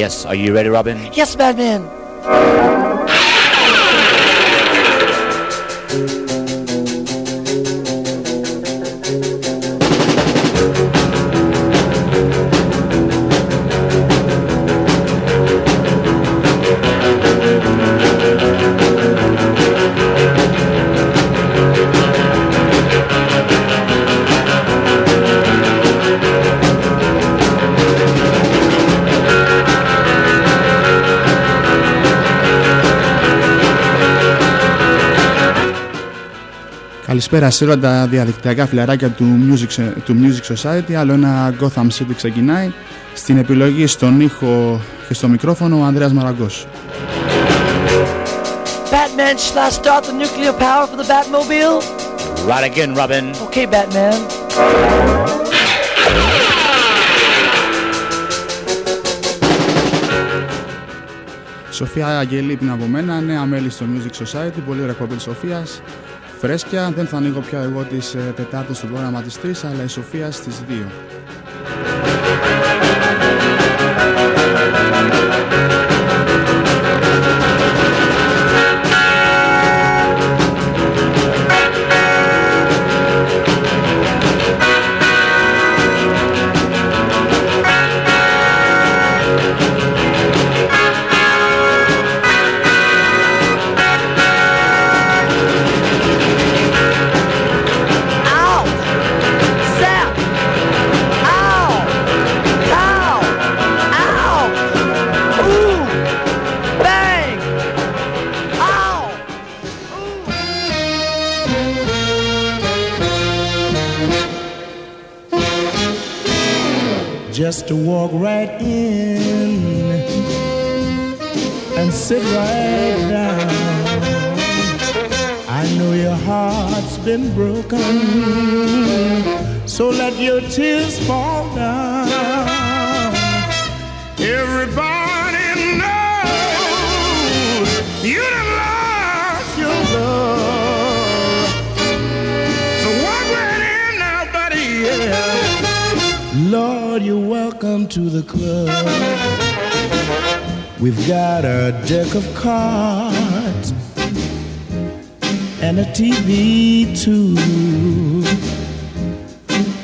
Yes, are you ready, Robin? Yes, Batman. Καλησπέρα σε όλα τα διαδικτυακά φιλαράκια του Music, του Music Society. Άλλο ένα Gotham City ξεκινάει. Στην επιλογή, στον ήχο και στο μικρόφωνο ο Ανδρέας Μαραγκός. Batman, shall I start the nuclear power for the Batmobile? Right again, Robin. Okay, Batman. Σοφία Αγγελή πριν από μένα, νέα μέλη στο Music Society, πολύ ωραία εκπομπή Σοφίας φρέσκια. Δεν θα ανοίγω πια εγώ τις ε, Τετάρτες στο πρόγραμμα της 3, αλλά η Σοφία στις 2. Deck of cards and a TV too.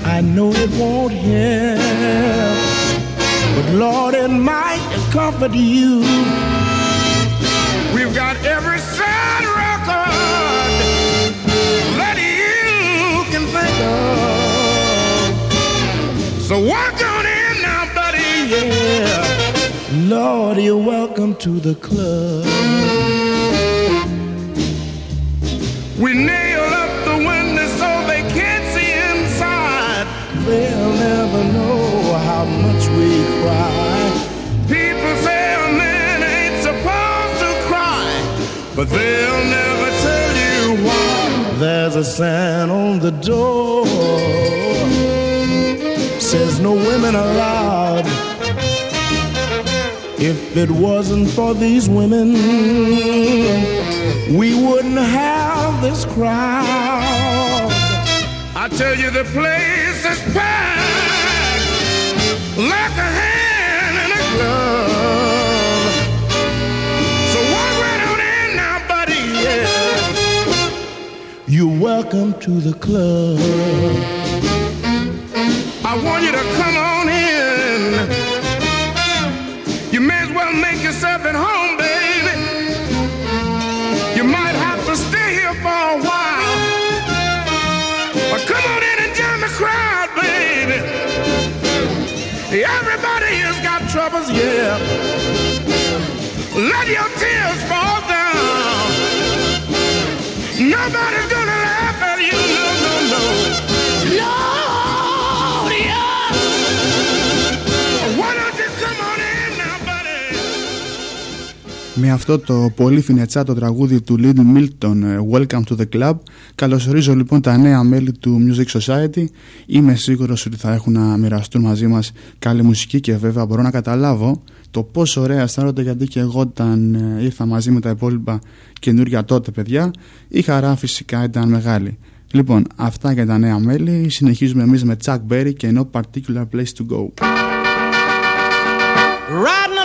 I know it won't help, but Lord, it might comfort you. To the club. We nail up the windows so they can't see inside. They'll never know how much we cry. People say a man ain't supposed to cry, but they'll never tell you why. There's a sign on the door says no women allowed. If it wasn't for these women, we wouldn't have this crowd. I tell you, the place is packed like a hand in a glove. So walk right on in now, buddy, yeah. You're welcome to the club. Με αυτό το πολύ φινετσάτο τραγούδι του Little Milton ε, Welcome to the Club καλωσορίζω λοιπόν τα νέα μέλη του Music Society είμαι σίγουρος ότι θα έχουν να μοιραστούν μαζί μας καλή μουσική και βέβαια μπορώ να καταλάβω το πόσο ωραία αισθάνονται γιατί και εγώ όταν ε, ήρθα μαζί με τα υπόλοιπα καινούργια τότε παιδιά η χαρά φυσικά ήταν μεγάλη Λοιπόν, αυτά για τα νέα μέλη. Συνεχίζουμε εμείς με Chuck Berry και No Particular Place to Go. riding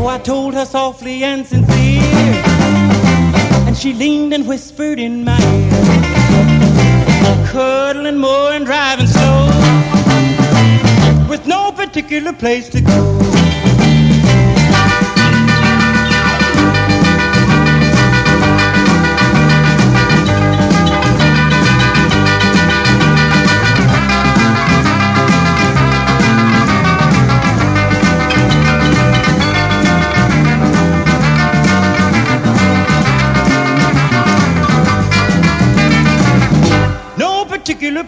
So I told her softly and sincere. And she leaned and whispered in my ear. Cuddling more and driving slow. With no particular place to go.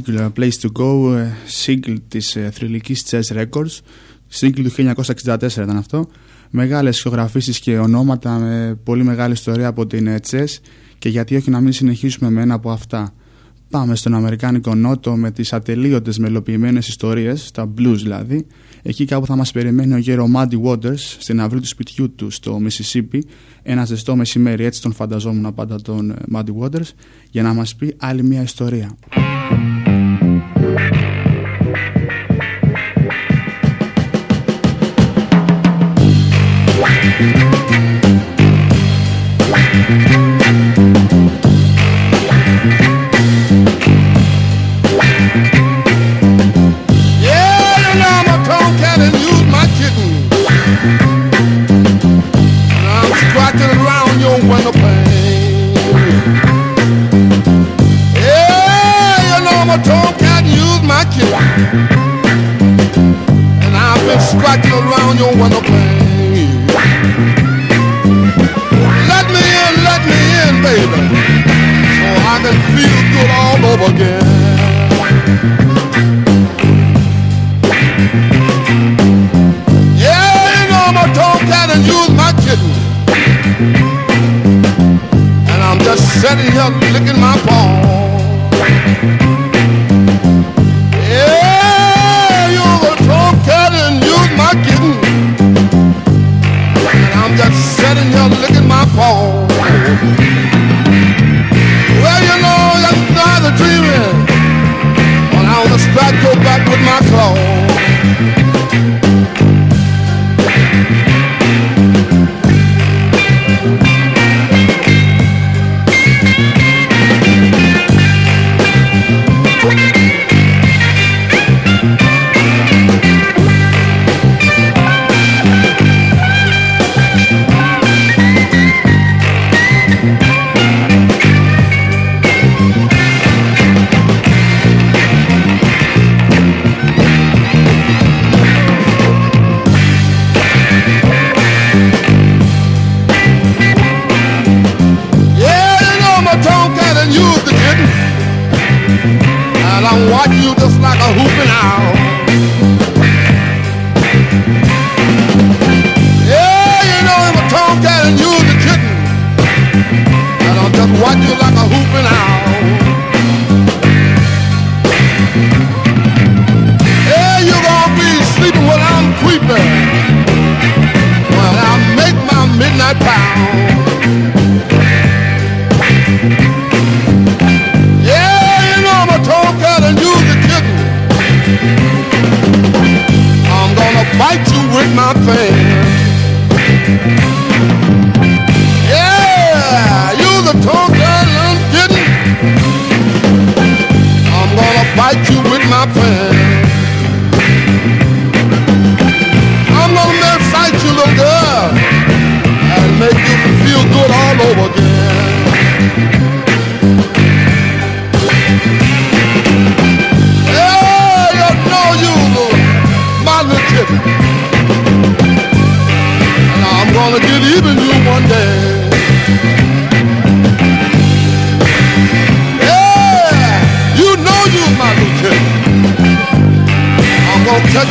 Particular Place to Go, ε, single της ε, θρηλυκής Chess Records, single του 1964 ήταν αυτό. Μεγάλες ηχογραφήσεις και ονόματα με πολύ μεγάλη ιστορία από την ε, Chess και γιατί όχι να μην συνεχίσουμε με ένα από αυτά. Πάμε στον Αμερικάνικο Νότο με τις ατελείωτες μελοποιημένες ιστορίες, τα blues δηλαδή. Εκεί κάπου θα μας περιμένει ο γέρο Muddy Waters στην αυλή του σπιτιού του στο Mississippi ένα ζεστό μεσημέρι, έτσι τον φανταζόμουν πάντα τον Muddy Waters για να μας πει άλλη μια ιστορία. Scratching around your window pane. Let me in, let me in, baby. So I can feel good all over again. Yeah, you know I'm a tomcat and use my kitten. And I'm just sitting here licking my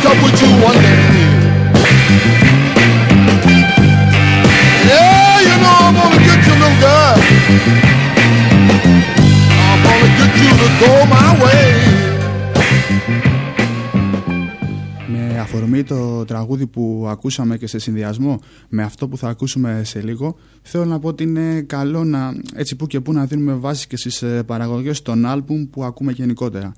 I'm gonna catch up with you one day. Yeah, you know I'm gonna get you, little girl. I'm gonna get you to go my way. Με αφορμή το τραγούδι που ακούσαμε και σε συνδυασμό με αυτό που θα ακούσουμε σε λίγο, θέλω να πω ότι είναι καλό να έτσι που και που να δίνουμε βάση και στις ε, παραγωγές των άλμπουμ που ακούμε γενικότερα.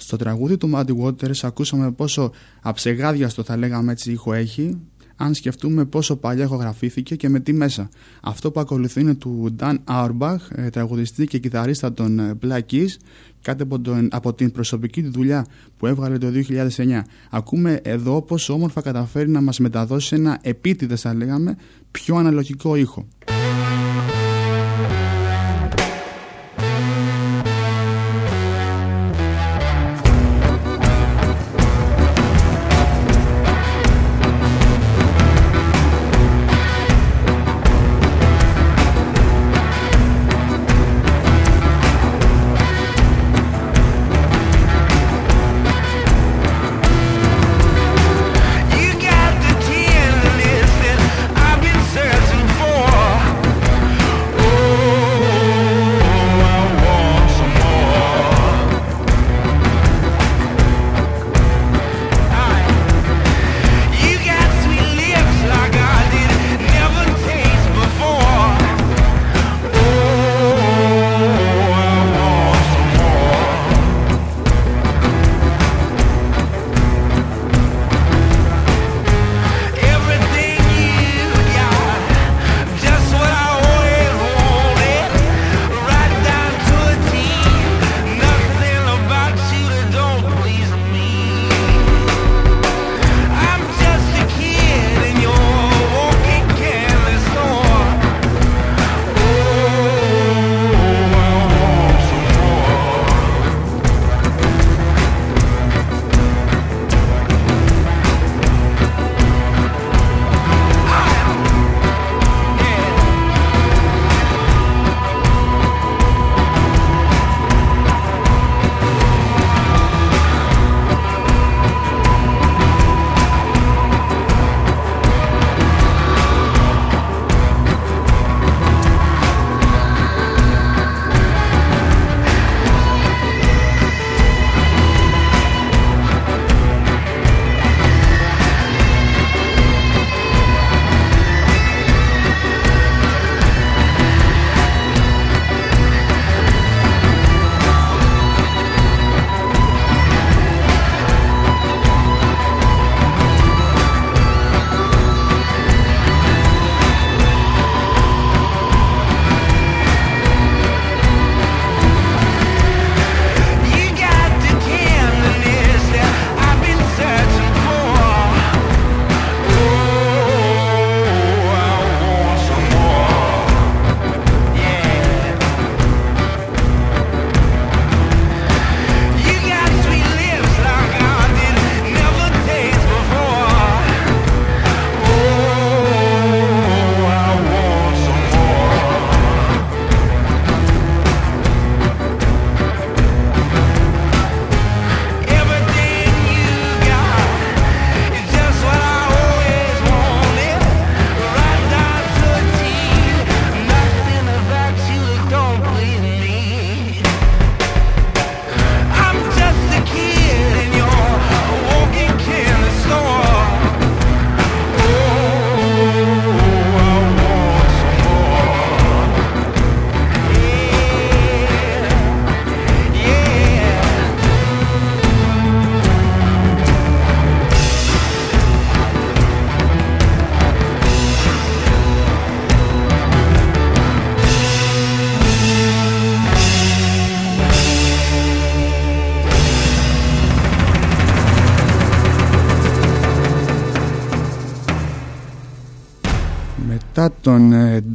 Στο τραγούδι του Muddy Waters ακούσαμε πόσο αψεγάδιαστο θα λέγαμε έτσι ήχο έχει, αν σκεφτούμε πόσο παλιά ηχογραφήθηκε και με τι μέσα. Αυτό που ακολουθεί είναι του Dan Auerbach, ε, τραγουδιστή και κιθαρίστα των ε, Black Keys, κάτι από, τον, από την προσωπική του δουλειά που έβγαλε το 2009. Ακούμε εδώ πόσο όμορφα καταφέρει να μας μεταδώσει ένα επίτηδες θα λέγαμε πιο αναλογικό ήχο.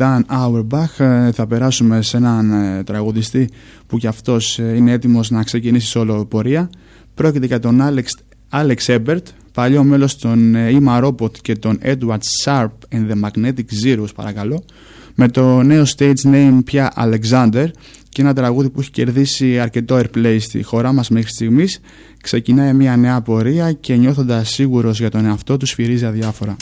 Dan Auerbach ε, θα περάσουμε σε έναν ε, τραγουδιστή που κι αυτός είναι έτοιμος να ξεκινήσει όλο πορεία. Πρόκειται για τον Alex, Alex Ebert, παλιό μέλος των Ima Robot και τον Edward Sharp and the Magnetic Zeros παρακαλώ, με το νέο stage name πια Alexander και ένα τραγούδι που έχει κερδίσει αρκετό airplay στη χώρα μας μέχρι στιγμής ξεκινάει μια νέα πορεία και νιώθοντας σίγουρος για τον εαυτό του σφυρίζει αδιάφορα.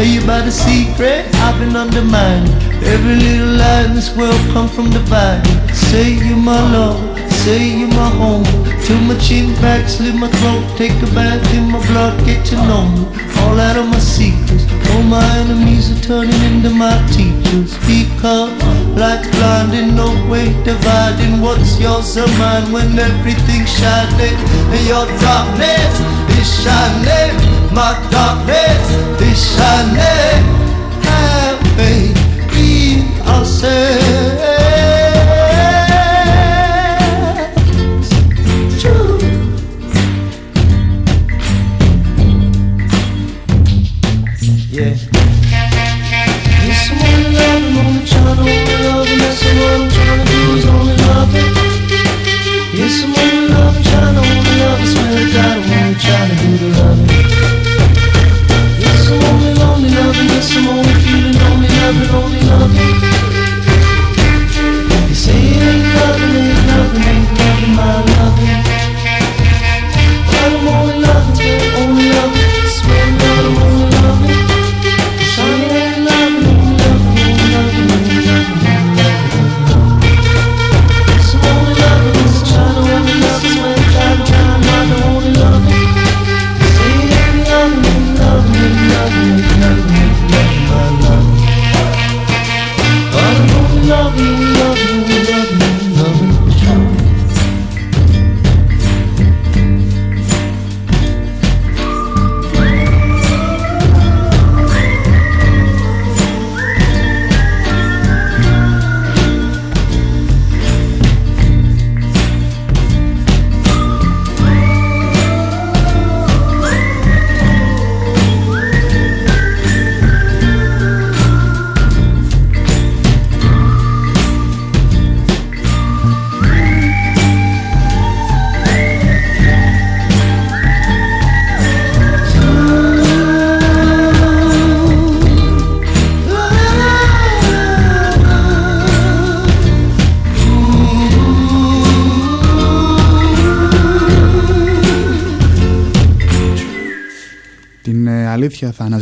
Tell you about a secret I've been undermined. Every little lie in this world come from the vine. Say you my love, say you my home. Till my chin back, slit my throat, take a bath in my blood, get to know me. All out of my secrets, all my enemies are turning into my teachers. Speak up, like blind in no way, dividing what's yours and mine when everything's shining and your darkness is shining. Madame Deschanel, have been ze. Babylon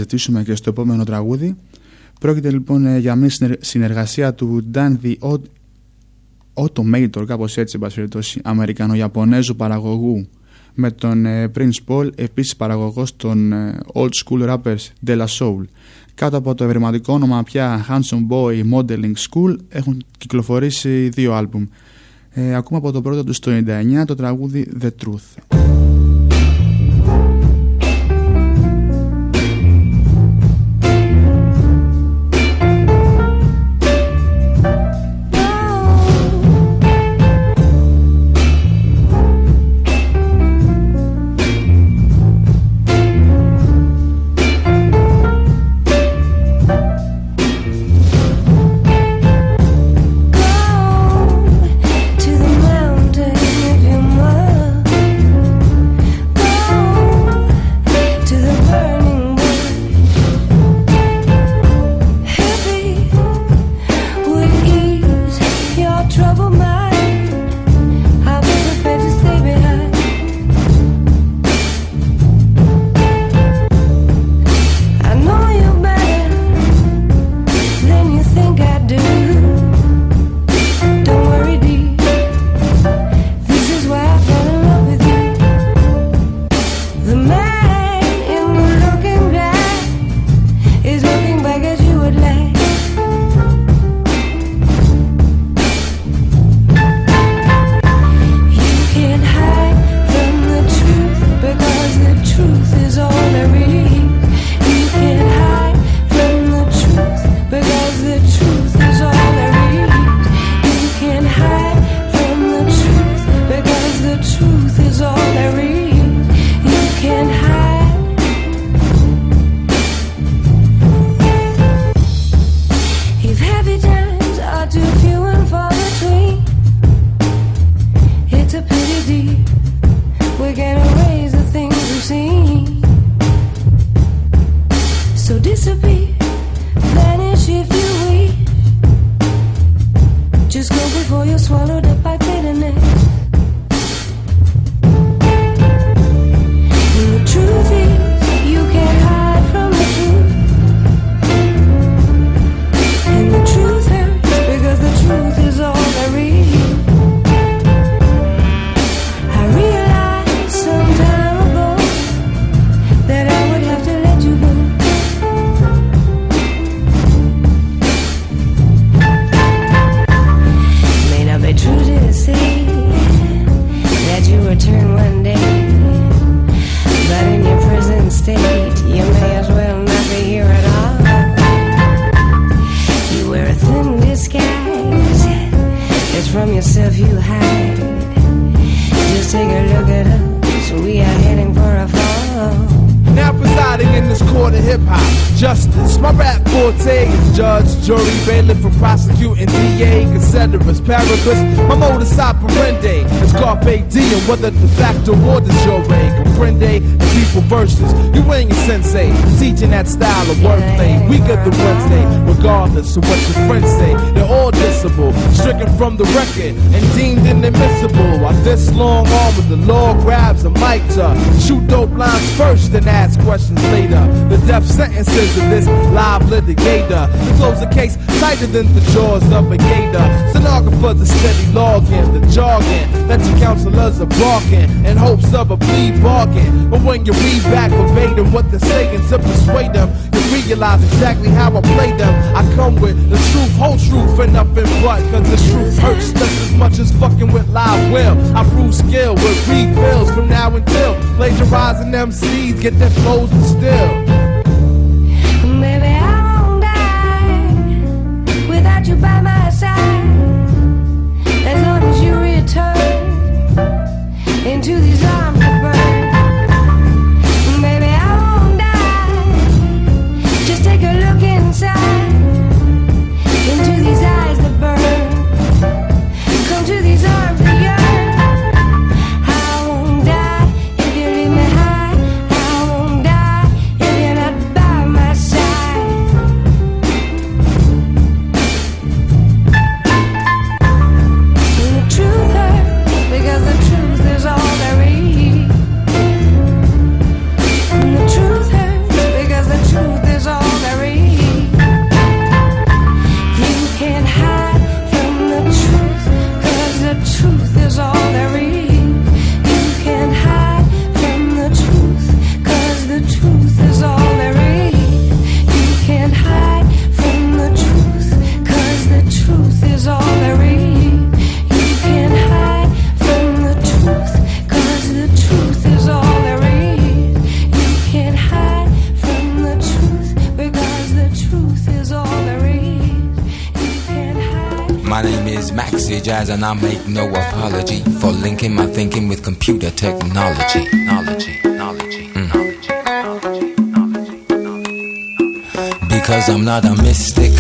αλήθεια θα αναζητήσουμε και στο επόμενο τραγούδι. Πρόκειται λοιπόν ε, για μια συνεργασία του Dan the Automator, κάπως έτσι, Αμερικανο-Ιαπωνέζου παραγωγού με τον ε, Prince Paul, επίσης παραγωγός των ε, old school rappers De La Soul. Κάτω από το ευρηματικό όνομα πια Handsome Boy Modeling School έχουν κυκλοφορήσει δύο άλμπουμ. Ε, ακούμε από το πρώτο τους το 99 το τραγούδι The Truth. Whether the factor or the jure. Comprende and people versus You ain't a sensei, teaching that style of wordplay. We get the Wednesday, regardless of what your friends say. They're all dissable, stricken from the record and deemed inadmissible. While this long arm with the law grabs a mic to shoot dope lines first and ask questions later. The death sentences of this live litigator. To close the case tighter than the jaws of a gator. Stenographers are steady logging the jargon that your counselors are barking in hopes of a plea bargain. But when you read back verbatim what they're saying to persuade them, you realize exactly how I play them. I come with the truth, whole truth, and nothing but. Cause the truth hurts just as much as fucking with live will. I prove skill with refills from now until plagiarizing MCs get their flows you by my side. As long as you return into these. Jazz, and I make no apology for linking my thinking with computer technology. Knowledge, knowledge, mm. Because I'm not a mystic.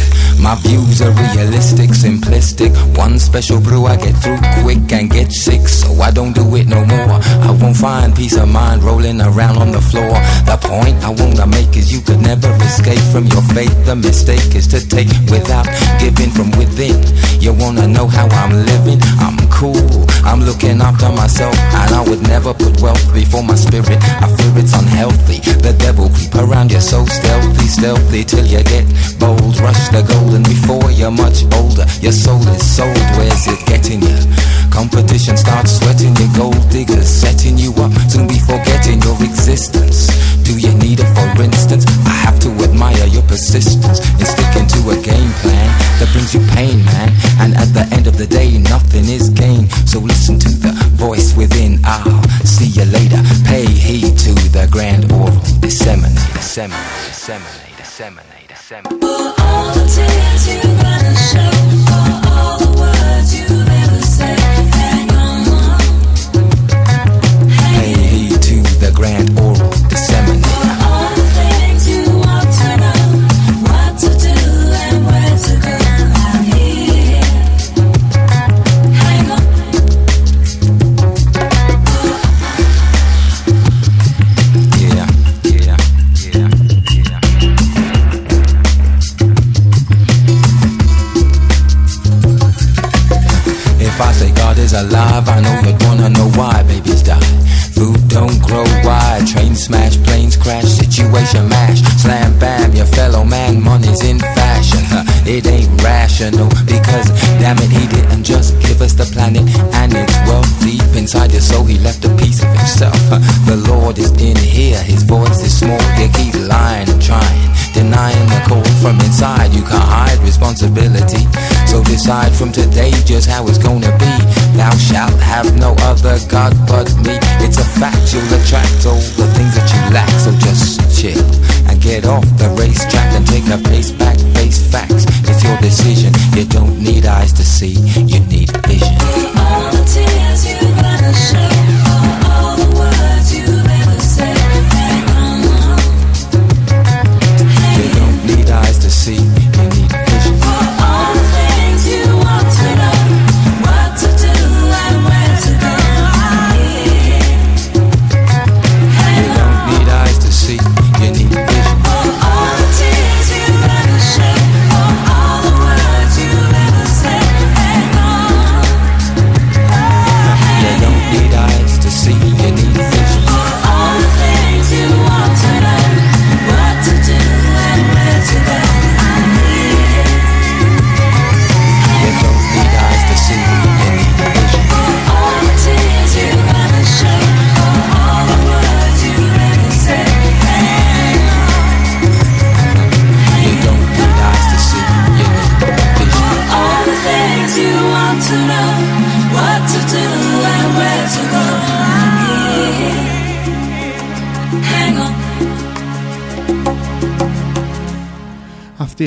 My views are realistic, simplistic. One special brew I get through quick and get sick, so I don't do it no more. I won't find peace of mind rolling around on the floor. The point I wanna make is you could never escape from your fate. The mistake is to take without giving from within. You wanna know how I'm living? I'm cool. I'm looking after myself, and I would never put wealth before my spirit. I fear it's unhealthy. The devil creep around you so stealthy, stealthy till you get bold. Rush the golden before you're much older, your soul is sold. Where's it getting you? Competition starts sweating your gold diggers, setting you up, soon be forgetting your existence. Do you need it for instance? I have to admire your persistence in sticking to a game plan that brings you pain, man. And at the end of the day, nothing is gained. So listen to the voice within. I'll see you later. Pay heed to the grand oral. Disseminate, disseminate, disseminate, disseminate, disseminate. All the tears you're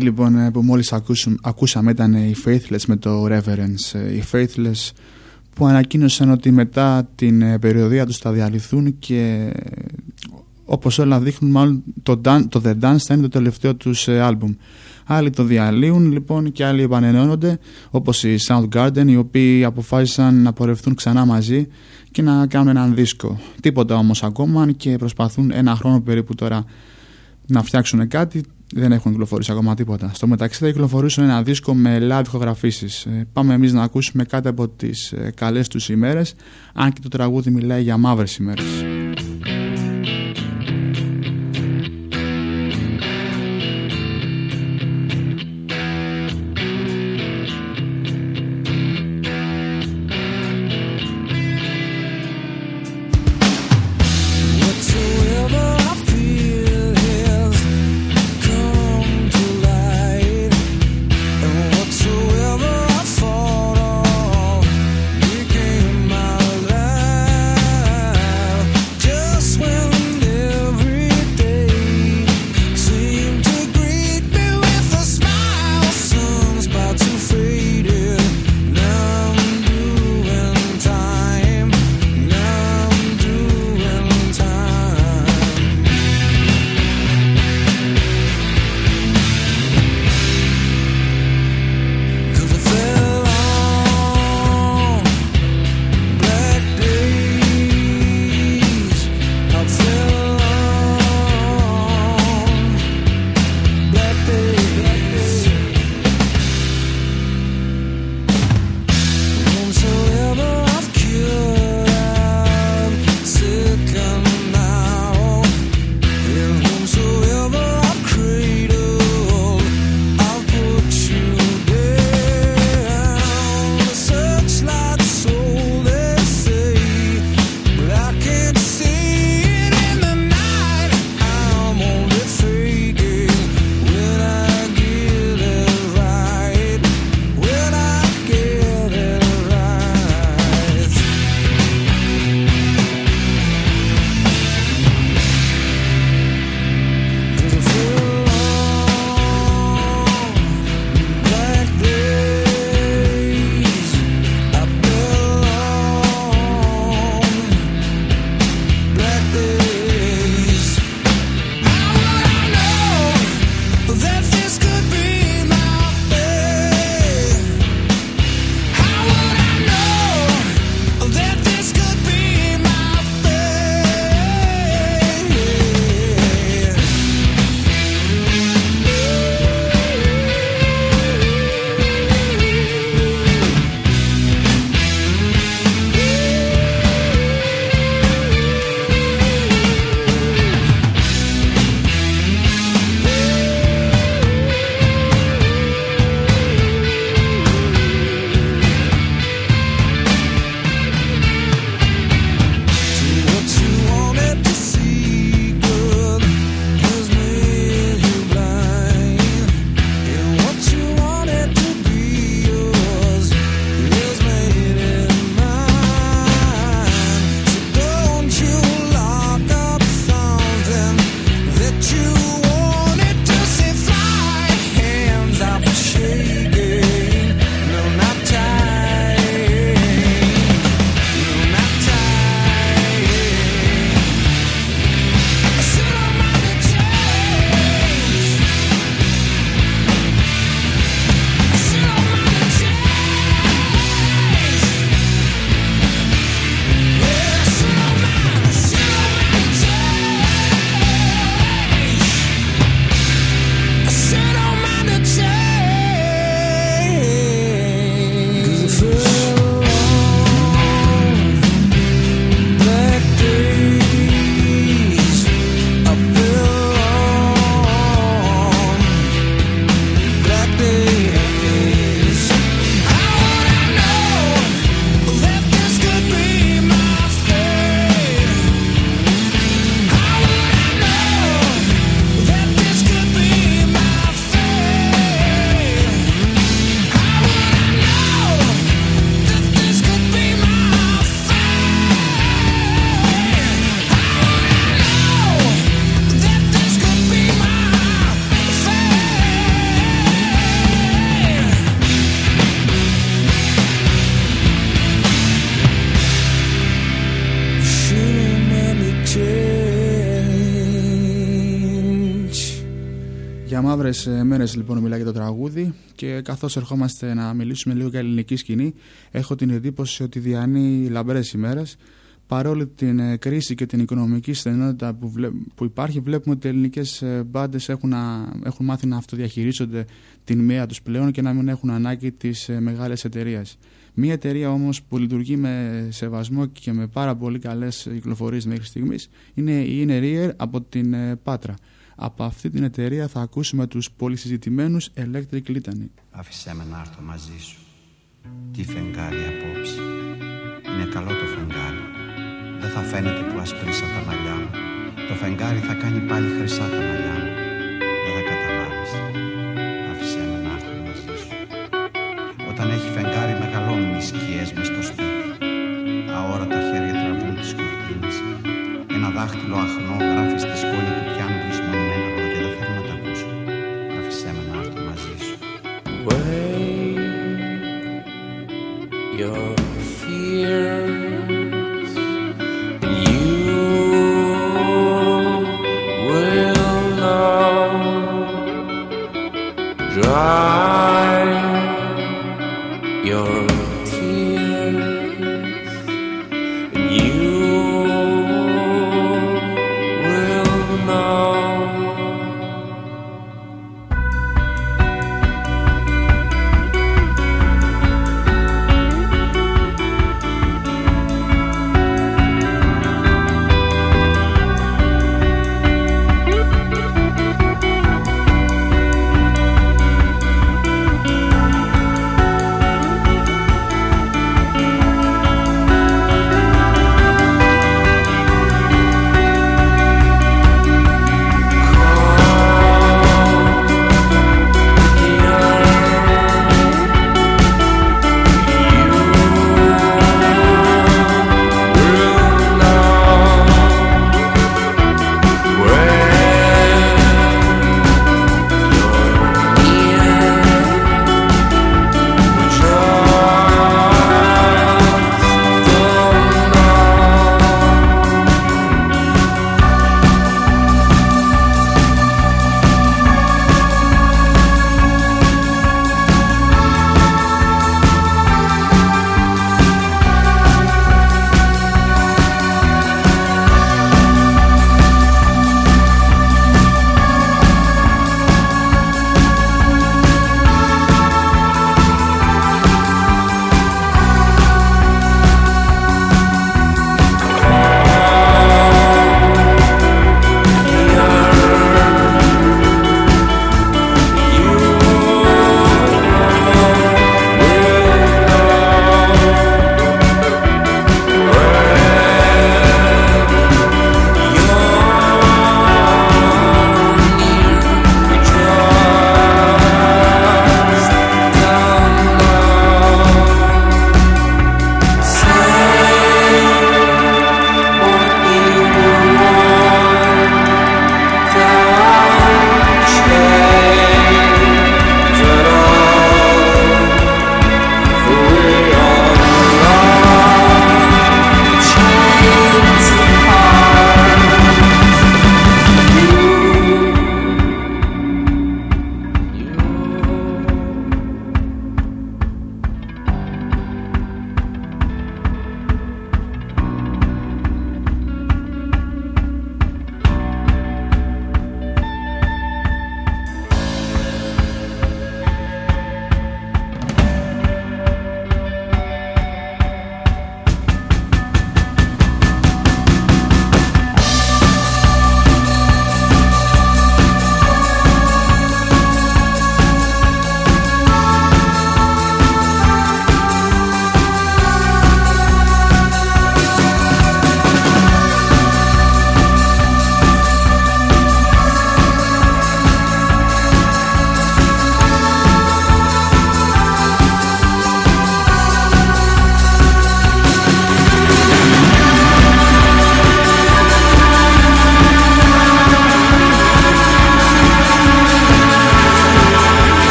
Αυτή λοιπόν ε, που μόλις ακούσουμε, ακούσαμε ήταν οι Faithless με το Reverence. Ε, Οι Faithless που ανακοίνωσαν ότι μετά την ε, περιοδία τους θα διαλυθούν και ε, όπως όλα δείχνουν μάλλον το, Dan- το The Dance θα είναι το τελευταίο τους ε, άλμπουμ. Άλλοι το διαλύουν λοιπόν και άλλοι επανενώνονται όπως οι Soundgarden οι οποίοι αποφάσισαν να πορευτούν ξανά μαζί και να κάνουν έναν δίσκο. Τίποτα όμως ακόμα και προσπαθούν ένα χρόνο περίπου τώρα να φτιάξουν κάτι. Δεν έχουν κυκλοφορήσει ακόμα τίποτα. Στο μεταξύ θα κυκλοφορήσουν ένα δίσκο με live ηχογραφήσεις. Ε, Πάμε εμείς να ακούσουμε κάτι από τις ε, καλές τους ημέρες, αν και το τραγούδι μιλάει για μαύρες ημέρες. Μαύρες μέρες λοιπόν μιλάει για το τραγούδι και καθώς ερχόμαστε να μιλήσουμε λίγο για ελληνική σκηνή, έχω την εντύπωση ότι διανύει λαμπρές ημέρες. Παρόλη την ε, κρίση και την οικονομική στενότητα που, που υπάρχει, βλέπουμε ότι οι ελληνικές ε, μπάντες έχουν, έχουν μάθει να αυτοδιαχειρίζονται την μία τους πλέον και να μην έχουν ανάγκη τι ε, μεγάλε εταιρείε. Μία εταιρεία όμως που λειτουργεί με σεβασμό και με πάρα πολύ καλές κυκλοφορίες μέχρι στιγμής είναι η Inner από την Πάτρα. Από αυτή την εταιρεία θα ακούσουμε τους πολυσυζητημένους Electric Litany. Άφησέ με να έρθω μαζί σου. Τι φεγγάρι απόψε. Είναι καλό το φεγγάρι. Δεν θα φαίνεται που ασπρίσα τα μαλλιά μου. Το φεγγάρι θα κάνει πάλι χρυσά τα μαλλιά μου. Δεν θα καταλάβεις. Άφησέ με να έρθω μαζί σου. Όταν έχει φεγγάρι μεγαλώνουν οι σκιές μες στο σπίτι. Αόρατα χέρια τραβούν τις κουρτίνες. Ένα δάχτυλο αχνό Ah.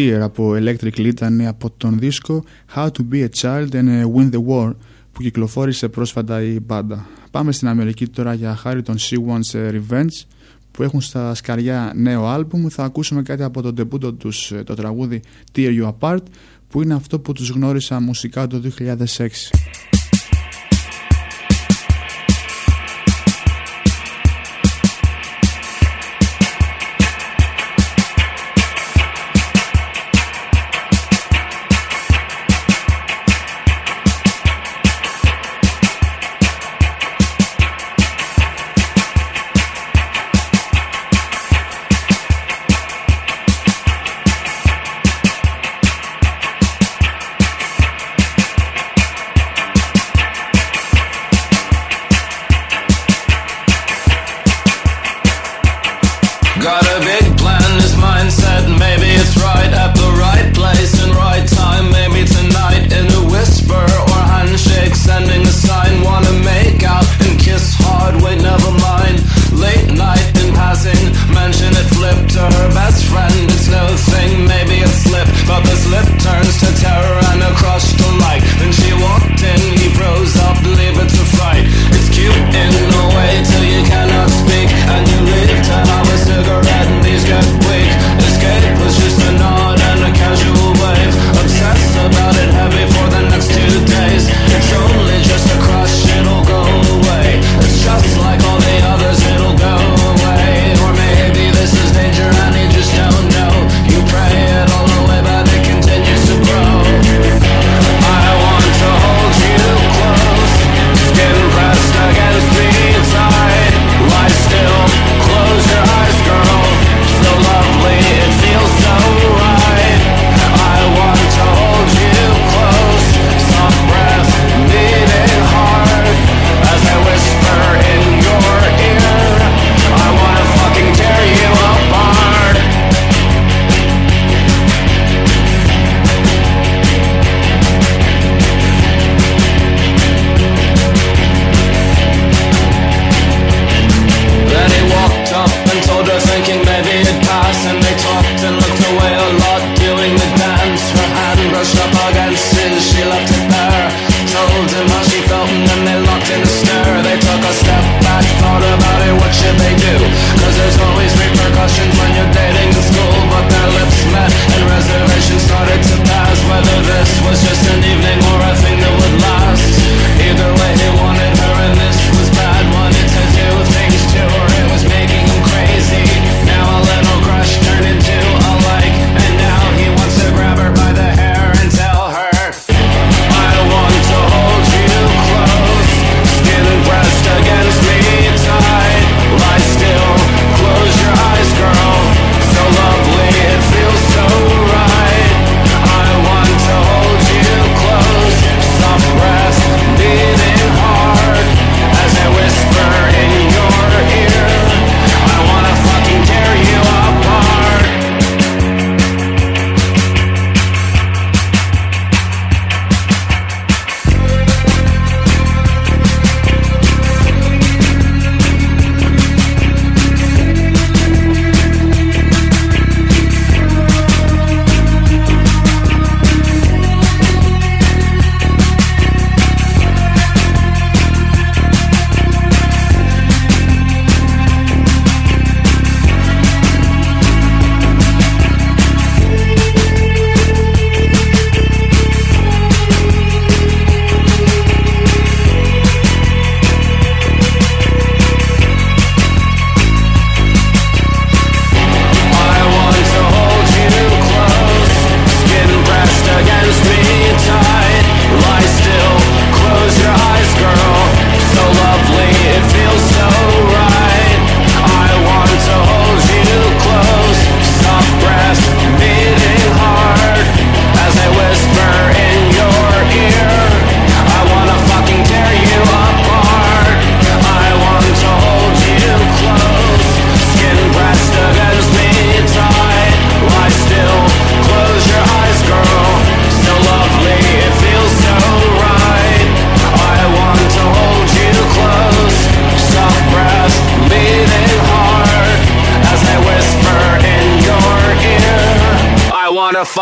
Tear από Electric Litany από τον δίσκο How to be a Child and Win the War που κυκλοφόρησε πρόσφατα η μπάντα. Πάμε στην Αμερική τώρα για χάρη των She Wants Revenge που έχουν στα σκαριά νέο άλμπουμ. Θα ακούσουμε κάτι από τον τεμπούτο τους, το τραγούδι Tear You Apart που είναι αυτό που τους γνώρισα μουσικά το 2006.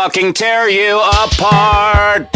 fucking tear you apart.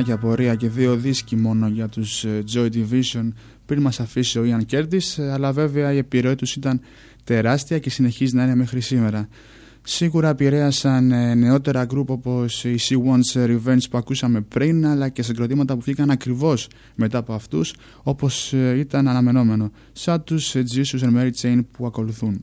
για πορεία και δύο δίσκοι μόνο για τους ε, Joy Division πριν μας αφήσει ο Ian Curtis, ε, αλλά βέβαια η επιρροή τους ήταν τεράστια και συνεχίζει να είναι μέχρι σήμερα. Σίγουρα επηρέασαν ε, νεότερα γκρουπ όπως η She Wants Revenge που ακούσαμε πριν αλλά και συγκροτήματα που βγήκαν ακριβώς μετά από αυτούς όπως ήταν αναμενόμενο σαν τους Jesus and Mary Chain που ακολουθούν.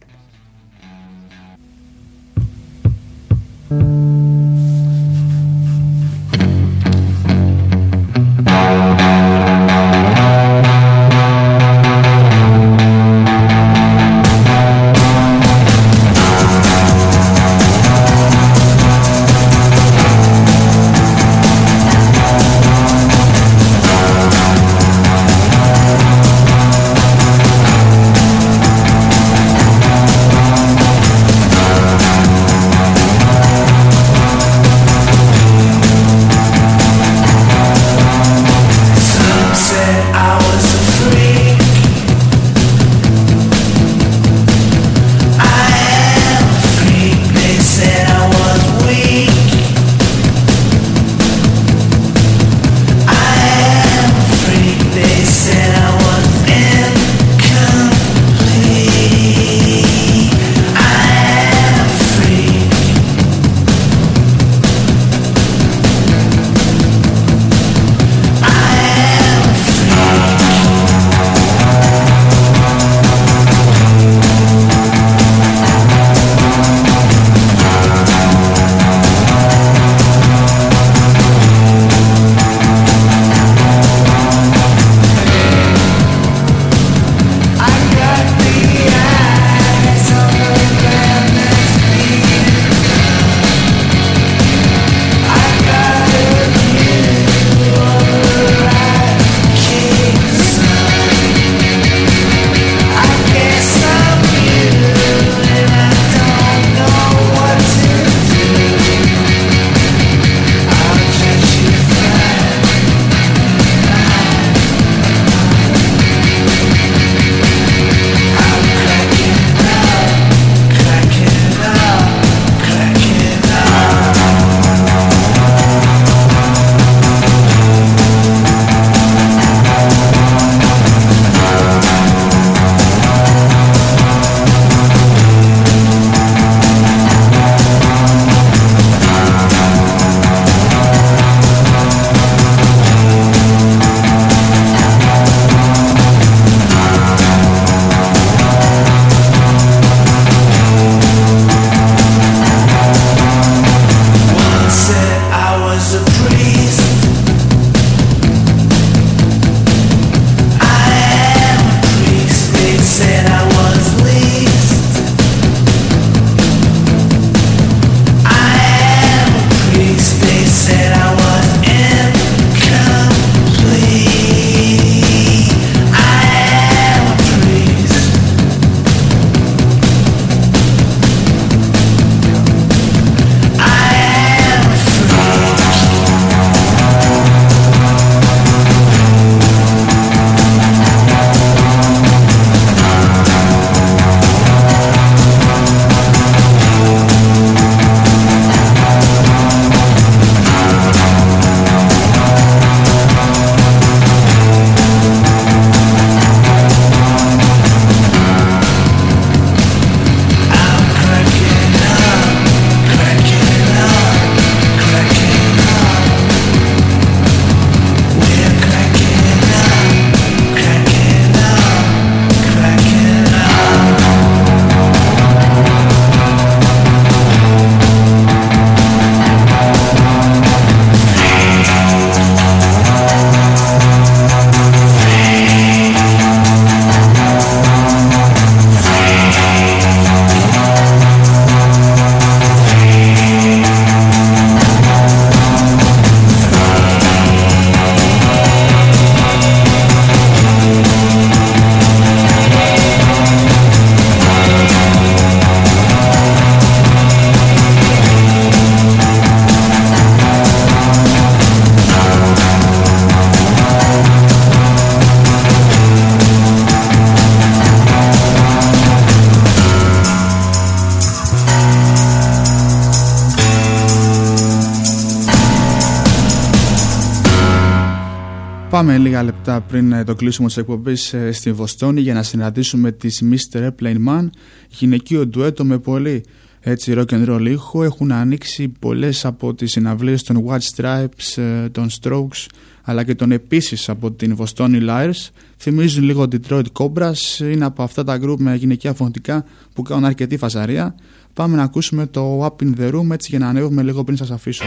Πάμε λίγα λεπτά πριν ε, το κλείσιμο της εκπομπής ε, στη Βοστόνη για να συναντήσουμε τις Mr. Airplane Man. Γυναικείο ντουέτο με πολύ έτσι rock and roll ήχο. Έχουν ανοίξει πολλές από τις συναυλίες των White Stripes, ε, των Strokes αλλά και των επίσης από την Βοστόνη Liars. Θυμίζουν λίγο Detroit Cobras. Είναι από αυτά τα group με γυναικεία φωνητικά που κάνουν αρκετή φασαρία. Πάμε να ακούσουμε το Up in the Room έτσι για να ανέβουμε λίγο πριν σας αφήσω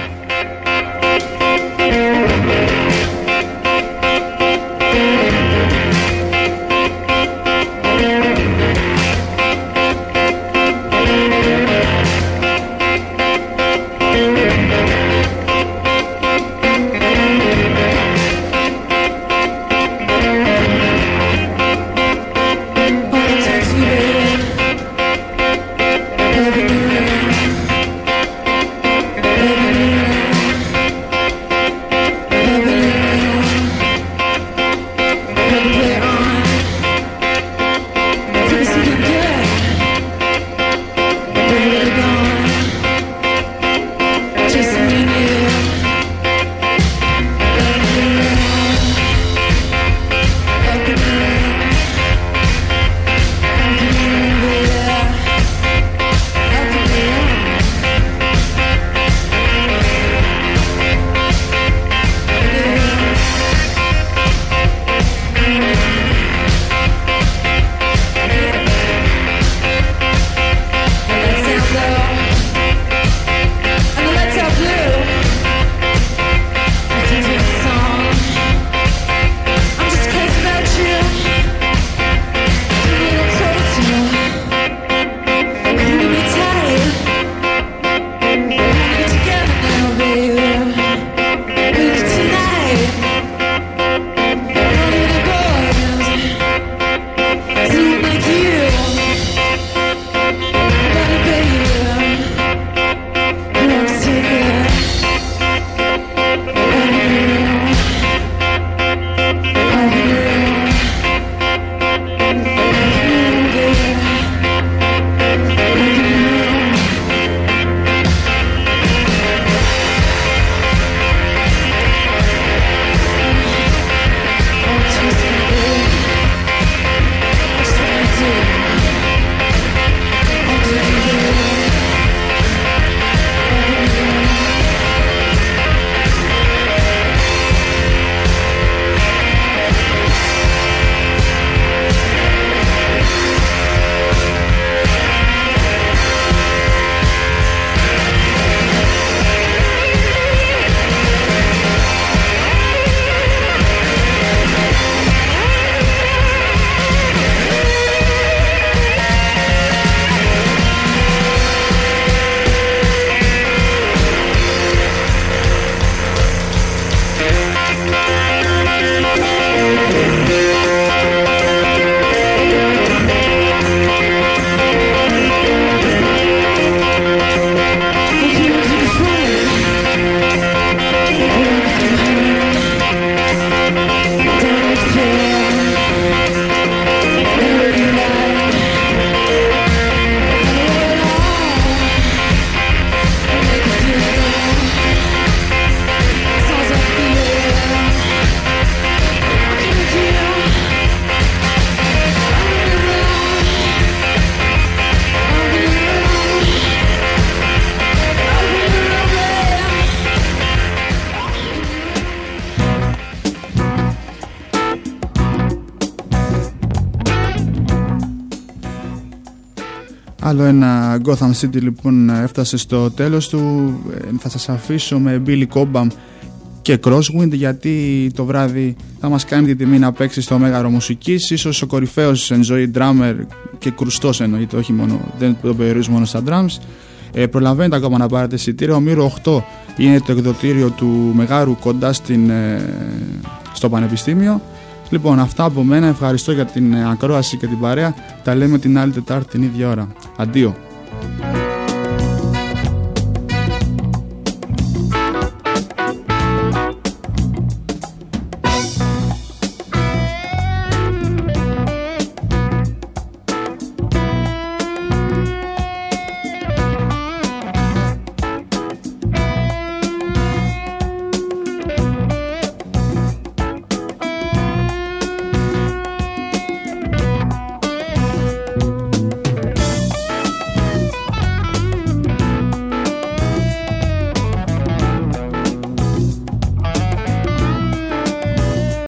Gotham City λοιπόν έφτασε στο τέλος του. Ε, θα σας αφήσω με Billy Cobham και Crosswind γιατί το βράδυ θα μας κάνει την τιμή να παίξει στο Μέγαρο Μουσικής ίσως ο κορυφαίος enjoy drummer και κρουστός εννοείται όχι μόνο δεν το περιορίζει μόνο στα drums ε, προλαβαίνετε ακόμα να πάρετε εισιτήριο ο Μύρο 8 είναι το εκδοτήριο του Μεγάρου κοντά στην, ε, στο Πανεπιστήμιο Λοιπόν, αυτά από μένα. Ευχαριστώ για την ακρόαση και την παρέα. Τα λέμε την άλλη Τετάρτη την ίδια ώρα. Αντίο. Bye.